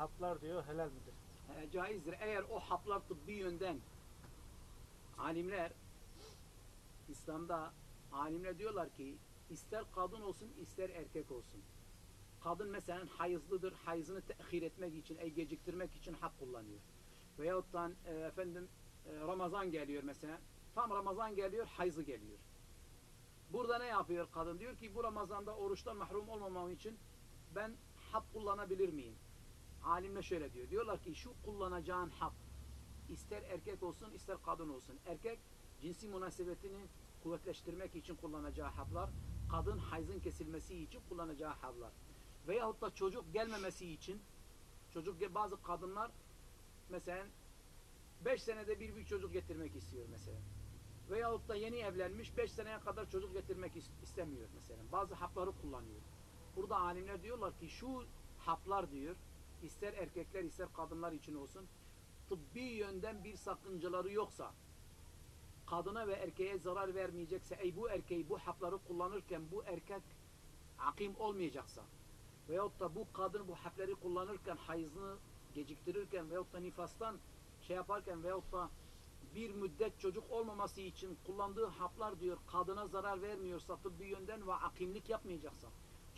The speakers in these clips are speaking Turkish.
haplar diyor helal midir? e, caizdir. Eğer o haplar tıbbi yönden alimler İslam'da alimler diyorlar ki ister kadın olsun ister erkek olsun. Kadın mesela hayızlıdır. Hayızını tehir etmek için, e, geciktirmek için hap kullanıyor. Veyahut da e, efendim e, Ramazan geliyor mesela. Tam Ramazan geliyor, hayızı geliyor. Burada ne yapıyor kadın? Diyor ki bu Ramazan'da oruçtan mahrum olmamam için ben hap kullanabilir miyim? Alimle şöyle diyor. Diyorlar ki şu kullanacağın hap ister erkek olsun ister kadın olsun. Erkek cinsi münasebetini kuvvetleştirmek için kullanacağı haplar, kadın hayzın kesilmesi için kullanacağı haplar. Veyahut da çocuk gelmemesi için çocuk bazı kadınlar mesela 5 senede bir bir çocuk getirmek istiyor mesela. Veyahut da yeni evlenmiş 5 seneye kadar çocuk getirmek is- istemiyor mesela. Bazı hapları kullanıyor. Burada alimler diyorlar ki şu haplar diyor ister erkekler ister kadınlar için olsun tıbbi yönden bir sakıncaları yoksa kadına ve erkeğe zarar vermeyecekse ey bu erkeği bu hapları kullanırken bu erkek akim olmayacaksa veyahut da bu kadın bu hapları kullanırken hayızını geciktirirken veyahut da nifastan şey yaparken veyahut da bir müddet çocuk olmaması için kullandığı haplar diyor kadına zarar vermiyorsa tıbbi yönden ve akimlik yapmayacaksa.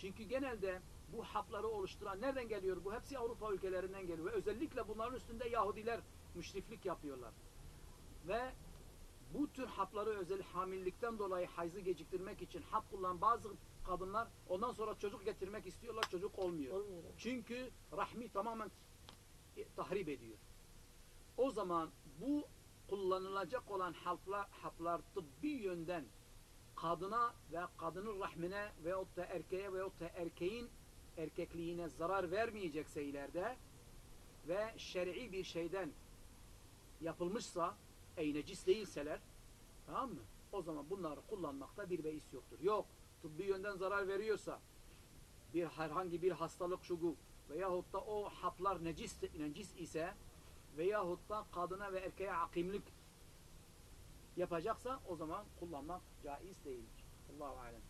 Çünkü genelde bu hapları oluşturan nereden geliyor bu? Hepsi Avrupa ülkelerinden geliyor. Ve özellikle bunların üstünde Yahudiler müşriflik yapıyorlar. Ve bu tür hapları özel hamillikten dolayı hayzı geciktirmek için hap kullanan bazı kadınlar ondan sonra çocuk getirmek istiyorlar çocuk olmuyor. Olmuyor. Çünkü rahmi tamamen tahrip ediyor. O zaman bu kullanılacak olan haplar, haplar tıbbi yönden kadına ve kadının rahmine veyahut da erkeğe veyahut da erkeğin erkekliğine zarar vermeyecekse ileride ve şer'i bir şeyden yapılmışsa ey necis değilseler tamam mı? O zaman bunları kullanmakta bir beis yoktur. Yok. Tıbbi yönden zarar veriyorsa bir herhangi bir hastalık şugu veyahut da o haplar necis, necis ise veyahut da kadına ve erkeğe akimlik yapacaksa o zaman kullanmak caiz değildir. Allahu alem.